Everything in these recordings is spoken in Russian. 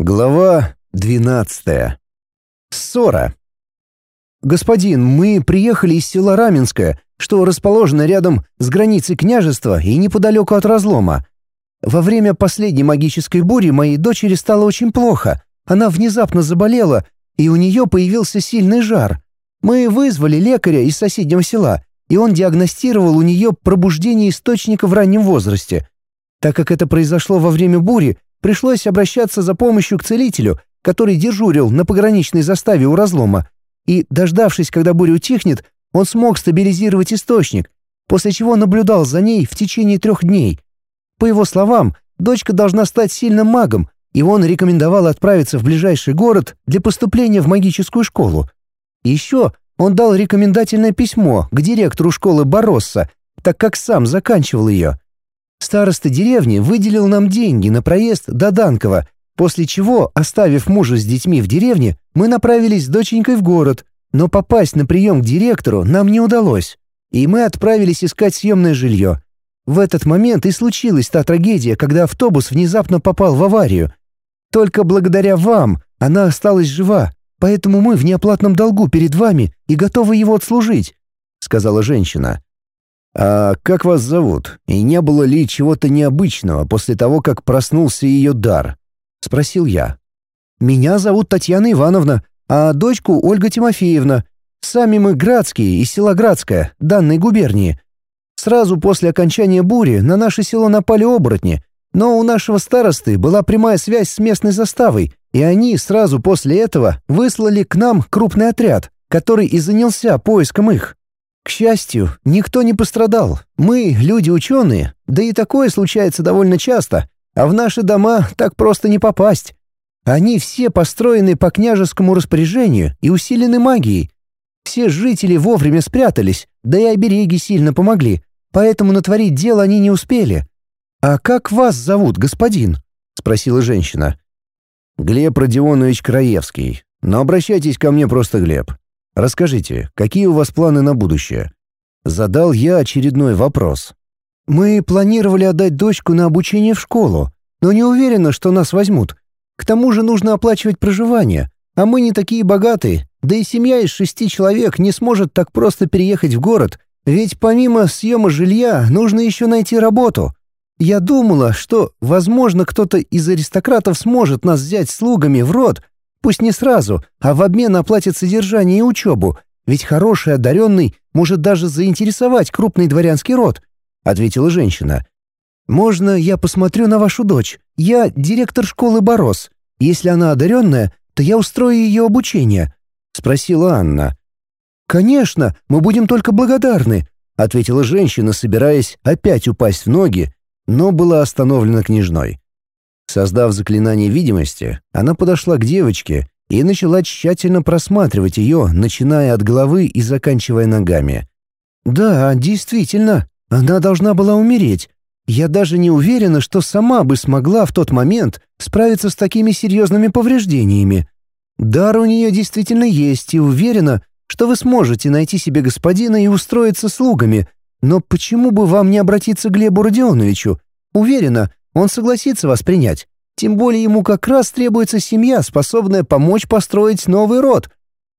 Глава 12. Ссора. «Господин, мы приехали из села Раменское, что расположено рядом с границей княжества и неподалеку от разлома. Во время последней магической бури моей дочери стало очень плохо. Она внезапно заболела, и у нее появился сильный жар. Мы вызвали лекаря из соседнего села, и он диагностировал у нее пробуждение источника в раннем возрасте. Так как это произошло во время бури, пришлось обращаться за помощью к целителю, который дежурил на пограничной заставе у разлома, и, дождавшись, когда буря утихнет, он смог стабилизировать источник, после чего наблюдал за ней в течение трех дней. По его словам, дочка должна стать сильным магом, и он рекомендовал отправиться в ближайший город для поступления в магическую школу. Еще он дал рекомендательное письмо к директору школы Боросса, так как сам заканчивал ее. Староста деревни выделил нам деньги на проезд до Данкова, после чего, оставив мужа с детьми в деревне, мы направились с доченькой в город, но попасть на прием к директору нам не удалось, и мы отправились искать съемное жилье. В этот момент и случилась та трагедия, когда автобус внезапно попал в аварию. Только благодаря вам она осталась жива, поэтому мы в неоплатном долгу перед вами и готовы его отслужить», — сказала женщина. «А как вас зовут? И не было ли чего-то необычного после того, как проснулся ее дар?» — спросил я. «Меня зовут Татьяна Ивановна, а дочку Ольга Тимофеевна. Сами мы градские, из села Градское, данной губернии. Сразу после окончания бури на наше село напали оборотни, но у нашего старосты была прямая связь с местной заставой, и они сразу после этого выслали к нам крупный отряд, который и занялся поиском их. К счастью, никто не пострадал. Мы — люди ученые, да и такое случается довольно часто, а в наши дома так просто не попасть. Они все построены по княжескому распоряжению и усилены магией. Все жители вовремя спрятались, да и обереги сильно помогли, поэтому натворить дело они не успели. «А как вас зовут, господин?» — спросила женщина. «Глеб Родионович Краевский, но обращайтесь ко мне просто Глеб. Расскажите, какие у вас планы на будущее?» Задал я очередной вопрос. «Мы планировали отдать дочку на обучение в школу, но не уверена, что нас возьмут. К тому же нужно оплачивать проживание, а мы не такие богатые, да и семья из шести человек не сможет так просто переехать в город, ведь помимо съема жилья нужно еще найти работу. Я думала, что, возможно, кто-то из аристократов сможет нас взять слугами в род, Пусть не сразу, а в обмен оплатит содержание и учебу, ведь хороший одаренный может даже заинтересовать крупный дворянский род», — ответила женщина. «Можно я посмотрю на вашу дочь? Я директор школы Борос. Если она одаренная, то я устрою ее обучение», — спросила Анна. «Конечно, мы будем только благодарны», — ответила женщина, собираясь опять упасть в ноги, но была остановлена княжной. Создав заклинание видимости, она подошла к девочке и начала тщательно просматривать ее, начиная от головы и заканчивая ногами. «Да, действительно, она должна была умереть. Я даже не уверена, что сама бы смогла в тот момент справиться с такими серьезными повреждениями. Дар у нее действительно есть, и уверена, что вы сможете найти себе господина и устроиться слугами. Но почему бы вам не обратиться к Глебу Родионовичу? Уверена, он согласится вас принять. Тем более ему как раз требуется семья, способная помочь построить новый род.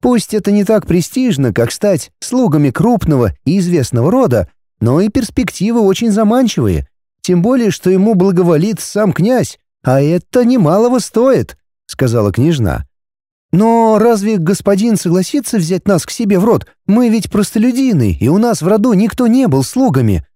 Пусть это не так престижно, как стать слугами крупного и известного рода, но и перспективы очень заманчивые. Тем более, что ему благоволит сам князь, а это немалого стоит», — сказала княжна. «Но разве господин согласится взять нас к себе в род? Мы ведь простолюдины, и у нас в роду никто не был слугами.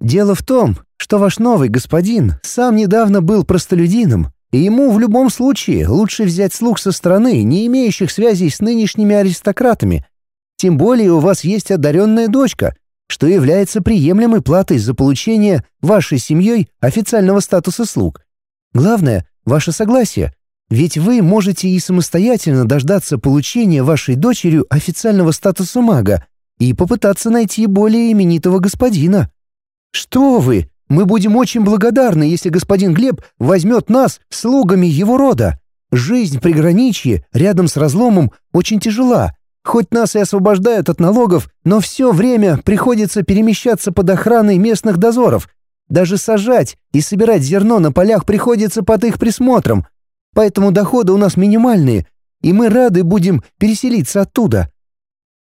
Дело в том, что ваш новый господин сам недавно был простолюдином, и ему в любом случае лучше взять слуг со стороны, не имеющих связей с нынешними аристократами. Тем более у вас есть одаренная дочка, что является приемлемой платой за получение вашей семьей официального статуса слуг. Главное — ваше согласие, ведь вы можете и самостоятельно дождаться получения вашей дочерью официального статуса мага и попытаться найти более именитого господина. «Что вы! Мы будем очень благодарны, если господин Глеб возьмет нас слугами его рода. Жизнь приграничье, рядом с разломом, очень тяжела. Хоть нас и освобождают от налогов, но все время приходится перемещаться под охраной местных дозоров. Даже сажать и собирать зерно на полях приходится под их присмотром. поэтому доходы у нас минимальные, и мы рады будем переселиться оттуда».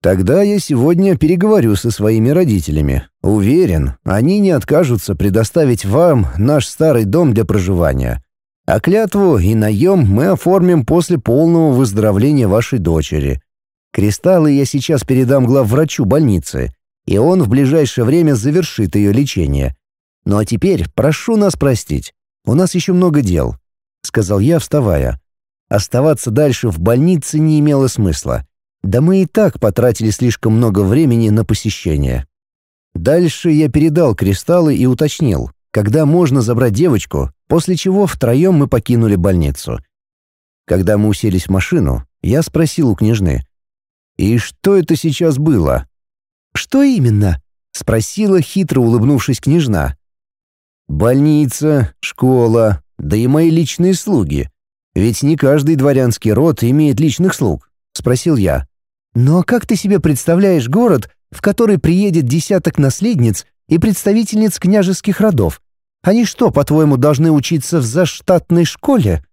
«Тогда я сегодня переговорю со своими родителями. Уверен, они не откажутся предоставить вам наш старый дом для проживания. А клятву и наем мы оформим после полного выздоровления вашей дочери. Кристаллы я сейчас передам главврачу больницы, и он в ближайшее время завершит ее лечение. Ну а теперь прошу нас простить. У нас еще много дел», — сказал я, вставая. Оставаться дальше в больнице не имело смысла. Да мы и так потратили слишком много времени на посещение. Дальше я передал кристаллы и уточнил, когда можно забрать девочку, после чего втроем мы покинули больницу. Когда мы уселись в машину, я спросил у княжны. «И что это сейчас было?» «Что именно?» — спросила, хитро улыбнувшись княжна. «Больница, школа, да и мои личные слуги. Ведь не каждый дворянский род имеет личных слуг», — спросил я. «Но как ты себе представляешь город, в который приедет десяток наследниц и представительниц княжеских родов? Они что, по-твоему, должны учиться в заштатной школе?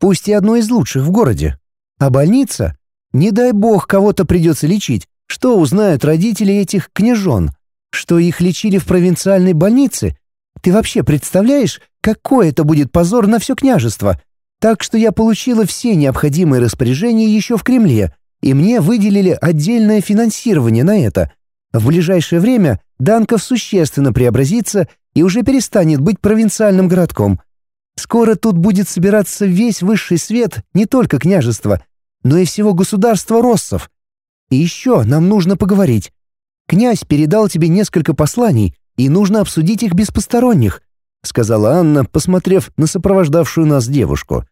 Пусть и одной из лучших в городе. А больница? Не дай бог кого-то придется лечить. Что узнают родители этих княжон? Что их лечили в провинциальной больнице? Ты вообще представляешь, какой это будет позор на все княжество? Так что я получила все необходимые распоряжения еще в Кремле, и мне выделили отдельное финансирование на это. В ближайшее время Данков существенно преобразится и уже перестанет быть провинциальным городком. Скоро тут будет собираться весь высший свет не только княжества, но и всего государства Россов. И еще нам нужно поговорить. Князь передал тебе несколько посланий, и нужно обсудить их без посторонних», — сказала Анна, посмотрев на сопровождавшую нас девушку.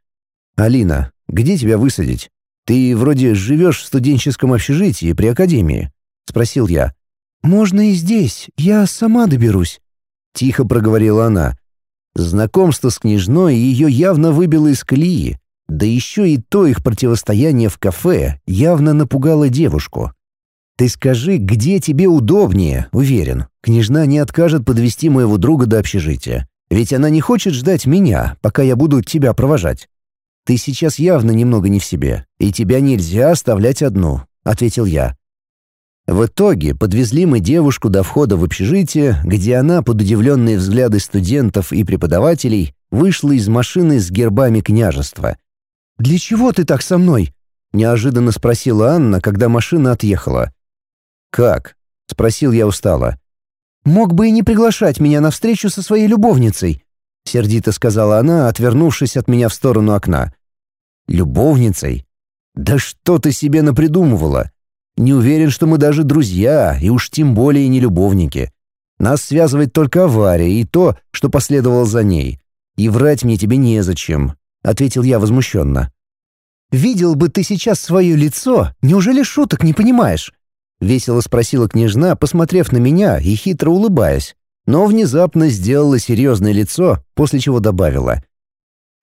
«Алина, где тебя высадить? Ты вроде живешь в студенческом общежитии при академии», — спросил я. «Можно и здесь, я сама доберусь», — тихо проговорила она. Знакомство с княжной ее явно выбило из колеи, да еще и то их противостояние в кафе явно напугало девушку. «Ты скажи, где тебе удобнее, уверен. Княжна не откажет подвести моего друга до общежития. Ведь она не хочет ждать меня, пока я буду тебя провожать. Ты сейчас явно немного не в себе, и тебя нельзя оставлять одну», — ответил я. В итоге подвезли мы девушку до входа в общежитие, где она, под удивленные взгляды студентов и преподавателей, вышла из машины с гербами княжества. «Для чего ты так со мной?» — неожиданно спросила Анна, когда машина отъехала. «Как?» — спросил я устало. «Мог бы и не приглашать меня на встречу со своей любовницей», — сердито сказала она, отвернувшись от меня в сторону окна. «Любовницей? Да что ты себе напридумывала? Не уверен, что мы даже друзья, и уж тем более не любовники. Нас связывает только авария и то, что последовало за ней. И врать мне тебе незачем», — ответил я возмущенно. «Видел бы ты сейчас свое лицо, неужели шуток не понимаешь?» — весело спросила княжна, посмотрев на меня и хитро улыбаясь, но внезапно сделала серьезное лицо, после чего добавила.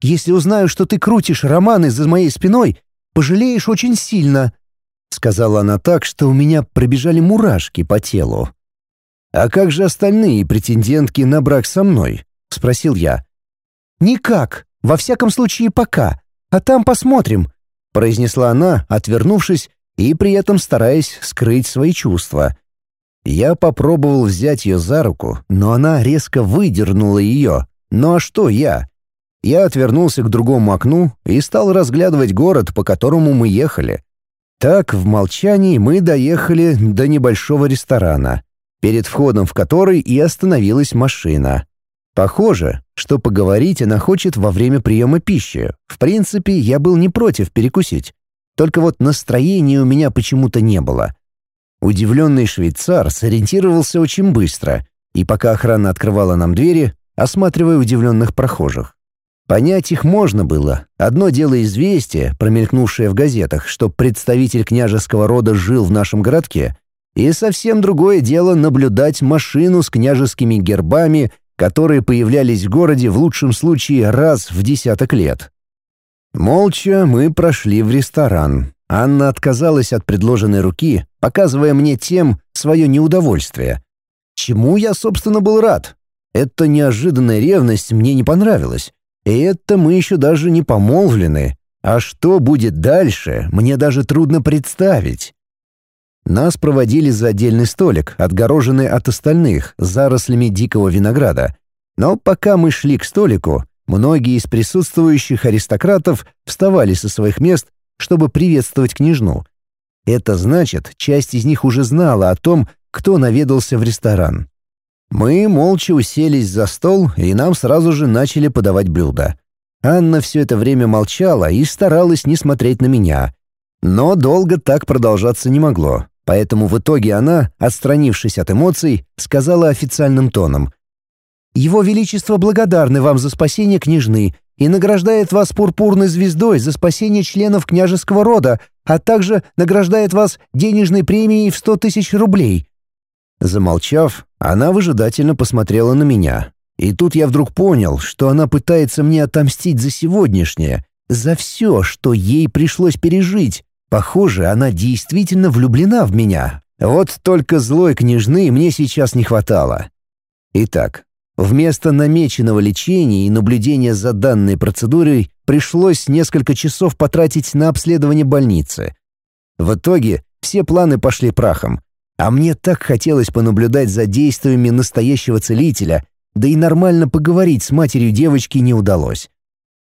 «Если узнаю, что ты крутишь романы за моей спиной, пожалеешь очень сильно», — сказала она так, что у меня пробежали мурашки по телу. «А как же остальные претендентки на брак со мной?» — спросил я. «Никак, во всяком случае пока, а там посмотрим», — произнесла она, отвернувшись и при этом стараясь скрыть свои чувства. Я попробовал взять ее за руку, но она резко выдернула ее. Ну а что я? Я отвернулся к другому окну и стал разглядывать город, по которому мы ехали. Так, в молчании мы доехали до небольшого ресторана, перед входом в который и остановилась машина. Похоже, что поговорить она хочет во время приема пищи. В принципе, я был не против перекусить. Только вот настроения у меня почему-то не было. Удивленный швейцар сориентировался очень быстро, и пока охрана открывала нам двери, осматривая удивленных прохожих. Понять их можно было. Одно дело известие, промелькнувшее в газетах, что представитель княжеского рода жил в нашем городке, и совсем другое дело наблюдать машину с княжескими гербами, которые появлялись в городе в лучшем случае раз в десяток лет. Молча мы прошли в ресторан. Анна отказалась от предложенной руки, показывая мне тем свое неудовольствие. Чему я, собственно, был рад. Эта неожиданная ревность мне не понравилась. И это мы еще даже не помолвлены. А что будет дальше, мне даже трудно представить. Нас проводили за отдельный столик, отгороженный от остальных, зарослями дикого винограда. Но пока мы шли к столику, многие из присутствующих аристократов вставали со своих мест, чтобы приветствовать княжну. Это значит, часть из них уже знала о том, кто наведался в ресторан. Мы молча уселись за стол, и нам сразу же начали подавать блюда. Анна все это время молчала и старалась не смотреть на меня. Но долго так продолжаться не могло. Поэтому в итоге она, отстранившись от эмоций, сказала официальным тоном. «Его Величество благодарны вам за спасение княжны и награждает вас пурпурной звездой за спасение членов княжеского рода, а также награждает вас денежной премией в сто тысяч рублей». Замолчав, она выжидательно посмотрела на меня. И тут я вдруг понял, что она пытается мне отомстить за сегодняшнее, за все, что ей пришлось пережить, Похоже, она действительно влюблена в меня. Вот только злой княжны мне сейчас не хватало. Итак, вместо намеченного лечения и наблюдения за данной процедурой пришлось несколько часов потратить на обследование больницы. В итоге все планы пошли прахом. А мне так хотелось понаблюдать за действиями настоящего целителя, да и нормально поговорить с матерью девочки не удалось.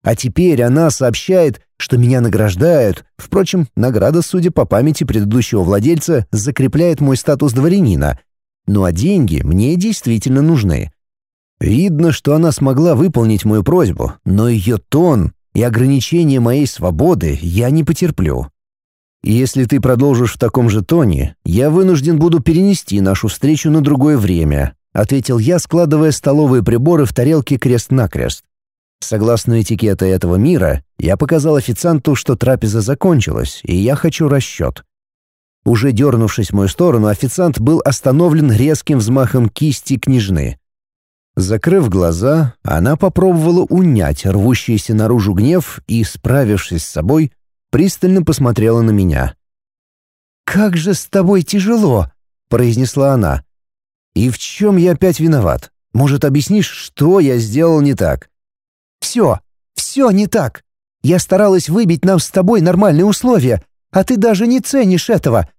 А теперь она сообщает, что меня награждают. Впрочем, награда, судя по памяти предыдущего владельца, закрепляет мой статус дворянина. Ну а деньги мне действительно нужны. Видно, что она смогла выполнить мою просьбу, но ее тон и ограничение моей свободы я не потерплю. Если ты продолжишь в таком же тоне, я вынужден буду перенести нашу встречу на другое время, ответил я, складывая столовые приборы в тарелке крест-накрест. Согласно этикету этого мира, я показал официанту, что трапеза закончилась, и я хочу расчет. Уже дернувшись в мою сторону, официант был остановлен резким взмахом кисти княжны. Закрыв глаза, она попробовала унять рвущийся наружу гнев и, справившись с собой, пристально посмотрела на меня. «Как же с тобой тяжело!» — произнесла она. «И в чем я опять виноват? Может, объяснишь, что я сделал не так?» Все, все не так. Я старалась выбить нам с тобой нормальные условия, а ты даже не ценишь этого.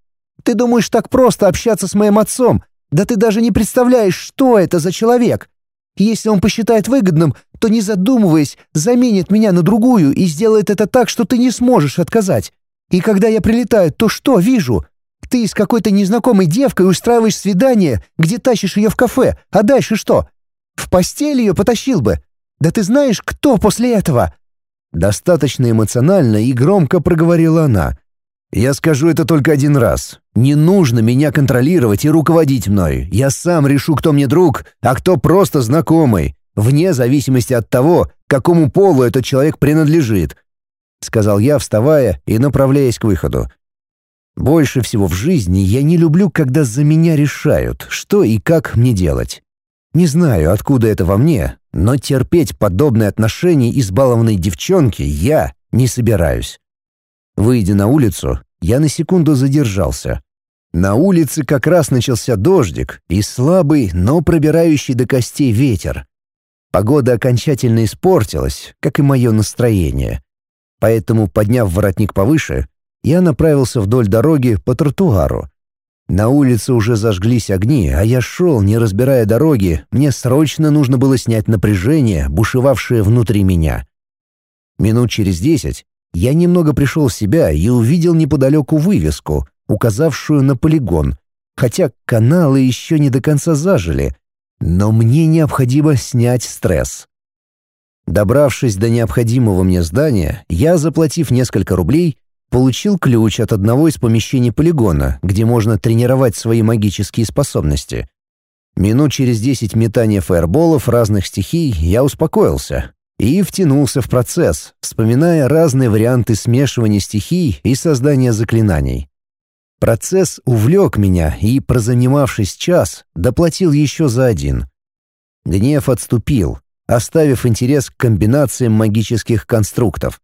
Ты думаешь так просто общаться с моим отцом, да ты даже не представляешь, что это за человек. Если он посчитает выгодным, то, не задумываясь, заменит меня на другую и сделает это так, что ты не сможешь отказать. И когда я прилетаю, то что вижу? Ты с какой-то незнакомой девкой устраиваешь свидание, где тащишь ее в кафе, а дальше что? В постель ее потащил бы. Да ты знаешь, кто после этого?» Достаточно эмоционально и громко проговорила она. «Я скажу это только один раз. Не нужно меня контролировать и руководить мной. Я сам решу, кто мне друг, а кто просто знакомый, вне зависимости от того, какому полу этот человек принадлежит», — сказал я, вставая и направляясь к выходу. «Больше всего в жизни я не люблю, когда за меня решают, что и как мне делать. Не знаю, откуда это во мне, но терпеть подобное отношение избалованной девчонки я не собираюсь. Выйдя на улицу, я на секунду задержался. На улице как раз начался дождик и слабый, но пробирающий до костей ветер. Погода окончательно испортилась, как и мое настроение. Поэтому, подняв воротник повыше, я направился вдоль дороги по тротуару, на улице уже зажглись огни, а я шел, не разбирая дороги. Мне срочно нужно было снять напряжение, бушевавшее внутри меня. Минут через десять я немного пришел в себя и увидел неподалеку вывеску, указавшую на полигон, хотя каналы еще не до конца зажили, но мне необходимо снять стресс. Добравшись до необходимого мне здания, я, заплатив несколько рублей, Получил ключ от одного из помещений полигона, где можно тренировать свои магические способности. Минут через десять метания фаерболов разных стихий я успокоился и втянулся в процесс, вспоминая разные варианты смешивания стихий и создания заклинаний. Процесс увлек меня и, прозанимавшись час, доплатил еще за один. Гнев отступил, оставив интерес к комбинациям магических конструктов.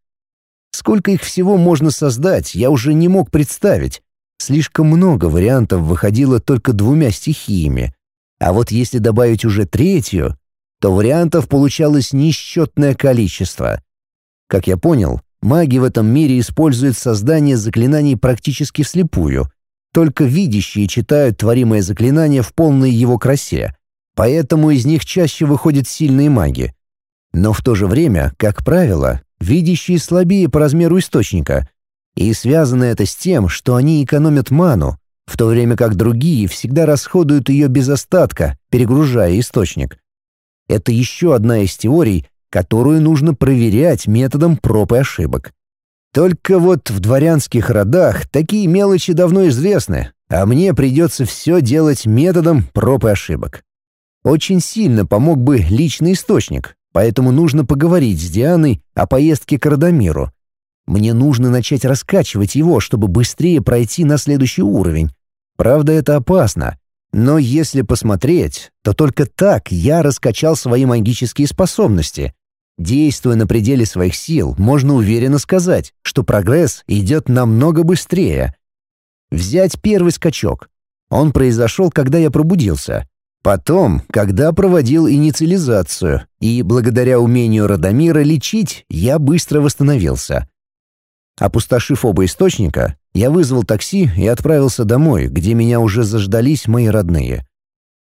Сколько их всего можно создать, я уже не мог представить. Слишком много вариантов выходило только двумя стихиями. А вот если добавить уже третью, то вариантов получалось несчетное количество. Как я понял, маги в этом мире используют создание заклинаний практически вслепую. Только видящие читают творимое заклинание в полной его красе, поэтому из них чаще выходят сильные маги. Но в то же время, как правило, видящие слабее по размеру источника, и связано это с тем, что они экономят ману, в то время как другие всегда расходуют ее без остатка, перегружая источник. Это еще одна из теорий, которую нужно проверять методом проб и ошибок. Только вот в дворянских родах такие мелочи давно известны, а мне придется все делать методом проб и ошибок. Очень сильно помог бы личный источник, поэтому нужно поговорить с Дианой о поездке к Радомиру. Мне нужно начать раскачивать его, чтобы быстрее пройти на следующий уровень. Правда, это опасно. Но если посмотреть, то только так я раскачал свои магические способности. Действуя на пределе своих сил, можно уверенно сказать, что прогресс идет намного быстрее. Взять первый скачок. Он произошел, когда я пробудился. Потом, когда проводил инициализацию, и благодаря умению Радомира лечить, я быстро восстановился. Опустошив оба источника, я вызвал такси и отправился домой, где меня уже заждались мои родные.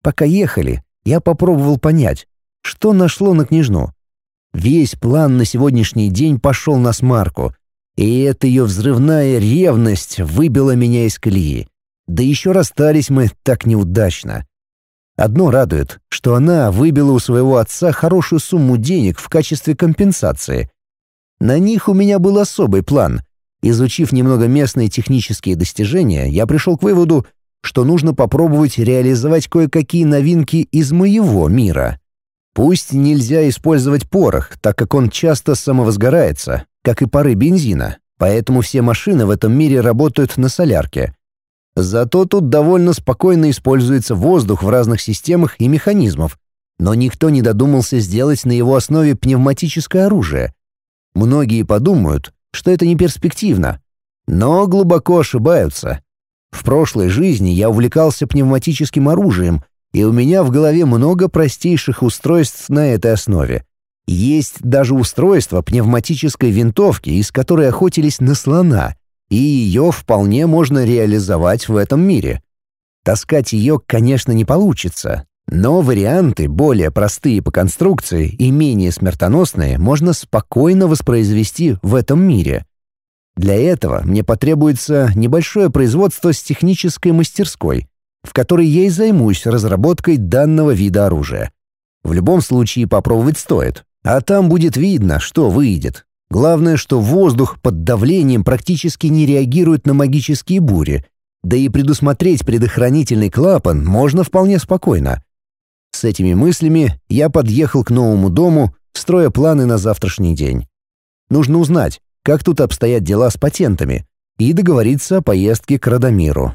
Пока ехали, я попробовал понять, что нашло на княжну. Весь план на сегодняшний день пошел на смарку, и эта ее взрывная ревность выбила меня из колеи. Да еще расстались мы так неудачно. Одно радует, что она выбила у своего отца хорошую сумму денег в качестве компенсации. На них у меня был особый план — Изучив немного местные технические достижения, я пришел к выводу, что нужно попробовать реализовать кое-какие новинки из моего мира. Пусть нельзя использовать порох, так как он часто самовозгорается, как и пары бензина, поэтому все машины в этом мире работают на солярке. Зато тут довольно спокойно используется воздух в разных системах и механизмов, но никто не додумался сделать на его основе пневматическое оружие. Многие подумают, что это не перспективно. Но глубоко ошибаются. В прошлой жизни я увлекался пневматическим оружием, и у меня в голове много простейших устройств на этой основе. Есть даже устройство пневматической винтовки, из которой охотились на слона, и ее вполне можно реализовать в этом мире. Таскать ее, конечно, не получится, но варианты, более простые по конструкции и менее смертоносные, можно спокойно воспроизвести в этом мире. Для этого мне потребуется небольшое производство с технической мастерской, в которой я и займусь разработкой данного вида оружия. В любом случае попробовать стоит, а там будет видно, что выйдет. Главное, что воздух под давлением практически не реагирует на магические бури, да и предусмотреть предохранительный клапан можно вполне спокойно. С этими мыслями я подъехал к новому дому, строя планы на завтрашний день. Нужно узнать, как тут обстоят дела с патентами, и договориться о поездке к Радомиру.